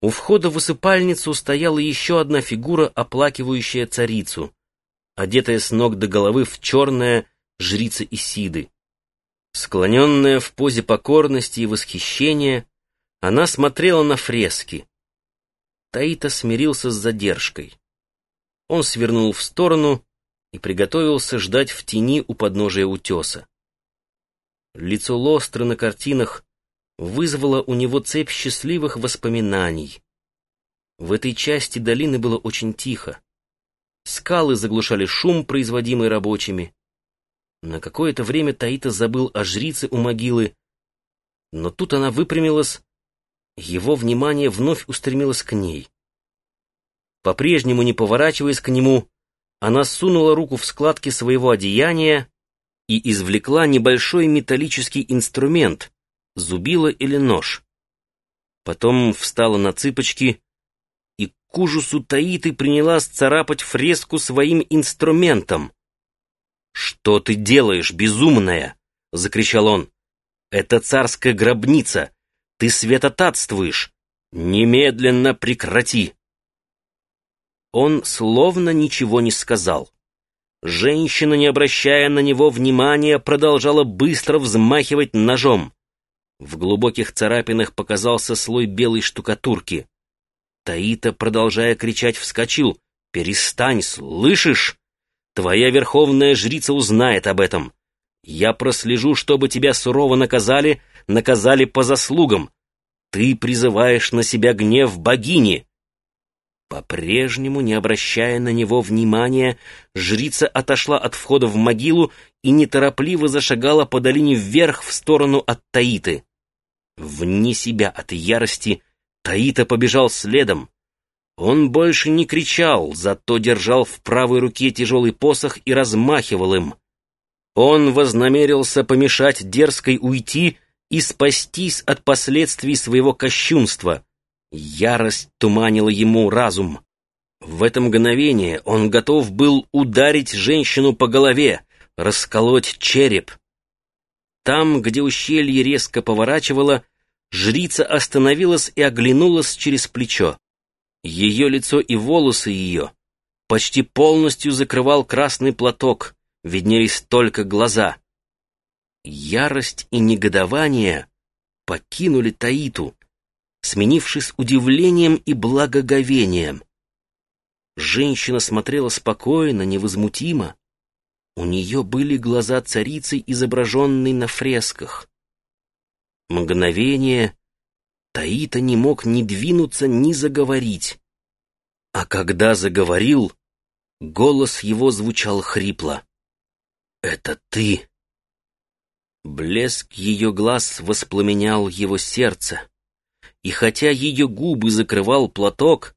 У входа в усыпальницу стояла еще одна фигура, оплакивающая царицу, одетая с ног до головы в черное жрица Исиды. Склоненная в позе покорности и восхищения, она смотрела на фрески. Таита смирился с задержкой. Он свернул в сторону и приготовился ждать в тени у подножия утеса. Лицо Лостры на картинах вызвало у него цепь счастливых воспоминаний. В этой части долины было очень тихо. Скалы заглушали шум, производимый рабочими. На какое-то время Таита забыл о жрице у могилы, но тут она выпрямилась, его внимание вновь устремилось к ней. По-прежнему не поворачиваясь к нему, она сунула руку в складки своего одеяния и извлекла небольшой металлический инструмент, зубило или нож. Потом встала на цыпочки и к ужасу Таиты принялась царапать фреску своим инструментом. «Что ты делаешь, безумная?» — закричал он. «Это царская гробница! Ты светотатствуешь! Немедленно прекрати!» Он словно ничего не сказал. Женщина, не обращая на него внимания, продолжала быстро взмахивать ножом. В глубоких царапинах показался слой белой штукатурки. Таита, продолжая кричать, вскочил. «Перестань, слышишь? Твоя верховная жрица узнает об этом. Я прослежу, чтобы тебя сурово наказали, наказали по заслугам. Ты призываешь на себя гнев богини». По-прежнему, не обращая на него внимания, жрица отошла от входа в могилу и неторопливо зашагала по долине вверх в сторону от Таиты. Вне себя от ярости Таита побежал следом. Он больше не кричал, зато держал в правой руке тяжелый посох и размахивал им. Он вознамерился помешать дерзкой уйти и спастись от последствий своего кощунства. Ярость туманила ему разум. В это мгновение он готов был ударить женщину по голове, расколоть череп. Там, где ущелье резко поворачивало, жрица остановилась и оглянулась через плечо. Ее лицо и волосы ее почти полностью закрывал красный платок, виднелись только глаза. Ярость и негодование покинули Таиту, сменившись удивлением и благоговением. Женщина смотрела спокойно, невозмутимо. У нее были глаза царицы, изображенной на фресках. Мгновение Таита не мог ни двинуться, ни заговорить. А когда заговорил, голос его звучал хрипло. «Это ты!» Блеск ее глаз воспламенял его сердце, и хотя ее губы закрывал платок,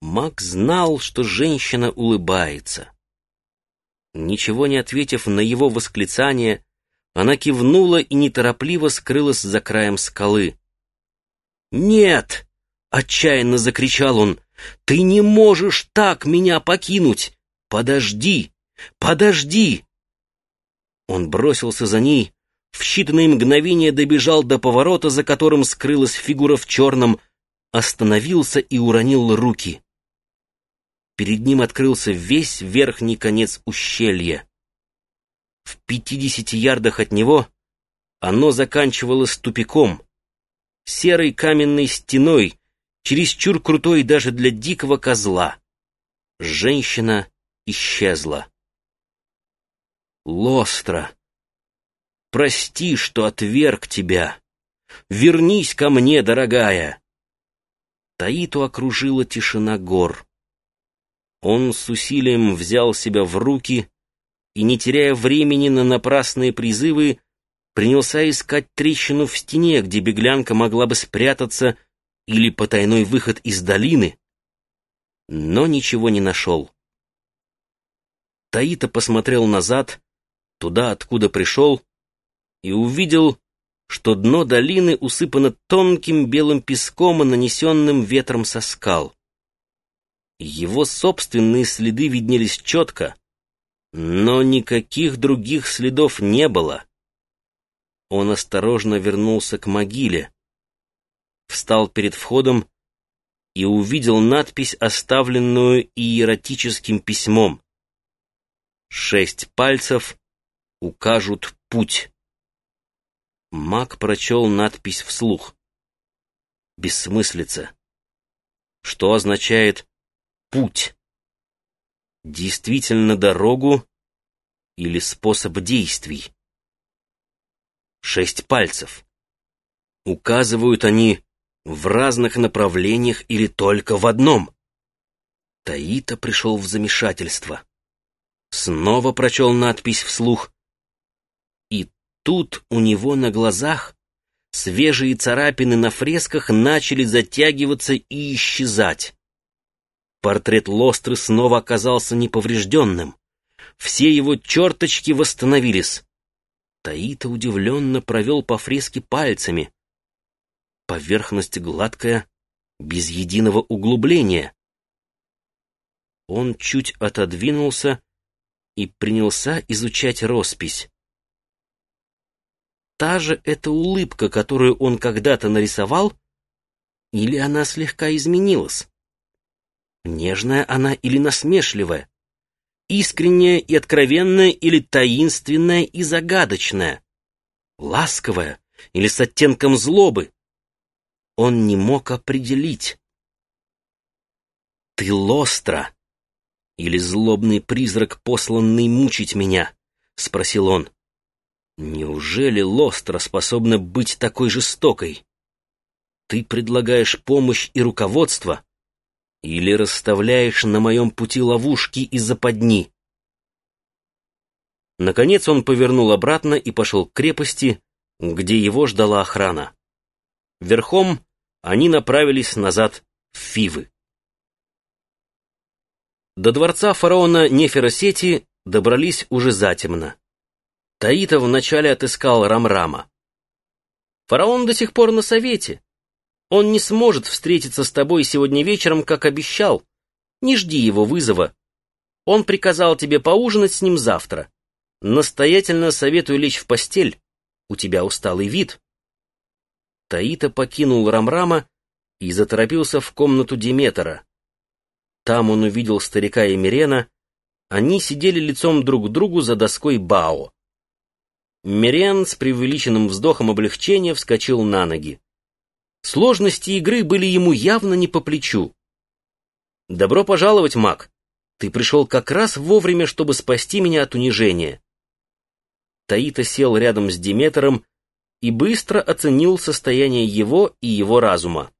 Мак знал, что женщина улыбается. Ничего не ответив на его восклицание, она кивнула и неторопливо скрылась за краем скалы. «Нет!» — отчаянно закричал он. «Ты не можешь так меня покинуть! Подожди! Подожди!» Он бросился за ней, в считанные мгновения добежал до поворота, за которым скрылась фигура в черном, остановился и уронил руки. Перед ним открылся весь верхний конец ущелья. В пятидесяти ярдах от него оно заканчивалось тупиком, серой каменной стеной, чересчур крутой даже для дикого козла. Женщина исчезла. Лостра, прости, что отверг тебя. Вернись ко мне, дорогая. Таиту окружила тишина гор. Он с усилием взял себя в руки и, не теряя времени на напрасные призывы, принялся искать трещину в стене, где беглянка могла бы спрятаться, или потайной выход из долины, но ничего не нашел. Таита посмотрел назад, туда, откуда пришел, и увидел, что дно долины усыпано тонким белым песком и нанесенным ветром со скал. Его собственные следы виднелись четко, но никаких других следов не было. Он осторожно вернулся к могиле, встал перед входом и увидел надпись, оставленную иеротическим письмом. «Шесть пальцев укажут путь». Маг прочел надпись вслух. Бессмыслица. Что означает «путь»? Действительно дорогу или способ действий? Шесть пальцев. Указывают они в разных направлениях или только в одном? Таита пришел в замешательство. Снова прочел надпись вслух. И тут у него на глазах свежие царапины на фресках начали затягиваться и исчезать. Портрет Лостры снова оказался неповрежденным. Все его черточки восстановились. Таита удивленно провел по фреске пальцами. Поверхность гладкая, без единого углубления. Он чуть отодвинулся и принялся изучать роспись. Та же эта улыбка, которую он когда-то нарисовал, или она слегка изменилась? Нежная она или насмешливая? Искренняя и откровенная или таинственная и загадочная? Ласковая или с оттенком злобы? Он не мог определить. «Ты лостра!» или злобный призрак, посланный мучить меня?» — спросил он. «Неужели Лостра способна быть такой жестокой? Ты предлагаешь помощь и руководство, или расставляешь на моем пути ловушки и западни. Наконец он повернул обратно и пошел к крепости, где его ждала охрана. Верхом они направились назад в Фивы. До дворца фараона Неферосети добрались уже затемно. Таита вначале отыскал Рамрама. «Фараон до сих пор на совете. Он не сможет встретиться с тобой сегодня вечером, как обещал. Не жди его вызова. Он приказал тебе поужинать с ним завтра. Настоятельно советую лечь в постель. У тебя усталый вид. Таита покинул Рамрама и заторопился в комнату Диметра. Там он увидел старика и Мирена. Они сидели лицом друг к другу за доской Бао. Мирен с преувеличенным вздохом облегчения вскочил на ноги. Сложности игры были ему явно не по плечу. «Добро пожаловать, маг! Ты пришел как раз вовремя, чтобы спасти меня от унижения». Таита сел рядом с Диметром и быстро оценил состояние его и его разума.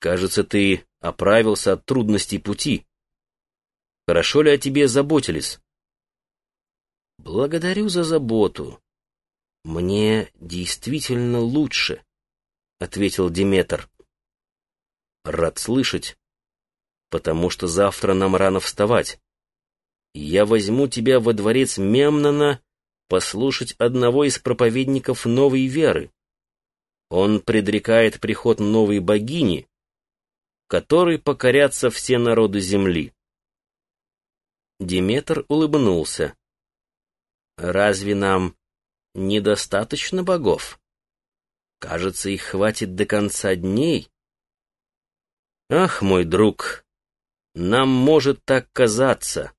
«Кажется, ты оправился от трудностей пути. Хорошо ли о тебе заботились?» «Благодарю за заботу. Мне действительно лучше». — ответил Диметр. «Рад слышать, потому что завтра нам рано вставать. Я возьму тебя во дворец Мемнона послушать одного из проповедников новой веры. Он предрекает приход новой богини, которой покорятся все народы земли». Диметр улыбнулся. «Разве нам недостаточно богов?» Кажется, их хватит до конца дней. Ах, мой друг, нам может так казаться,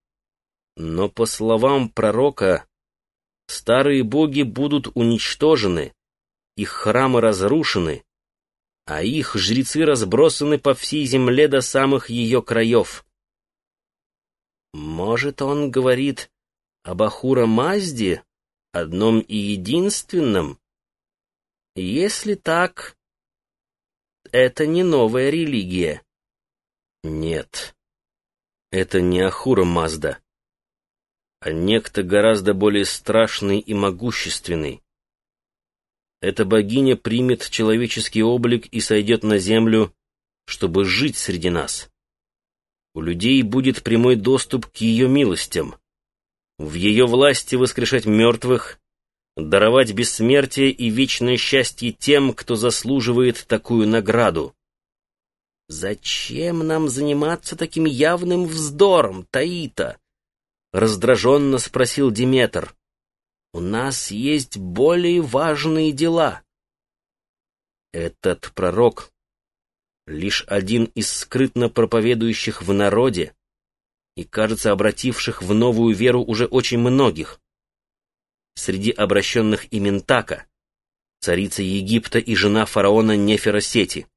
но по словам пророка, старые боги будут уничтожены, их храмы разрушены, а их жрецы разбросаны по всей земле до самых ее краев. Может, он говорит об Ахура Мазде, одном и единственном, если так, это не новая религия. Нет, это не Ахура Мазда, а некто гораздо более страшный и могущественный. Эта богиня примет человеческий облик и сойдет на землю, чтобы жить среди нас. У людей будет прямой доступ к ее милостям. В ее власти воскрешать мертвых даровать бессмертие и вечное счастье тем, кто заслуживает такую награду. «Зачем нам заниматься таким явным вздором, Таита?» — раздраженно спросил Диметр. «У нас есть более важные дела». Этот пророк лишь один из скрытно проповедующих в народе и, кажется, обративших в новую веру уже очень многих. Среди обращенных и Ментака, царица Египта и жена фараона Неферосети.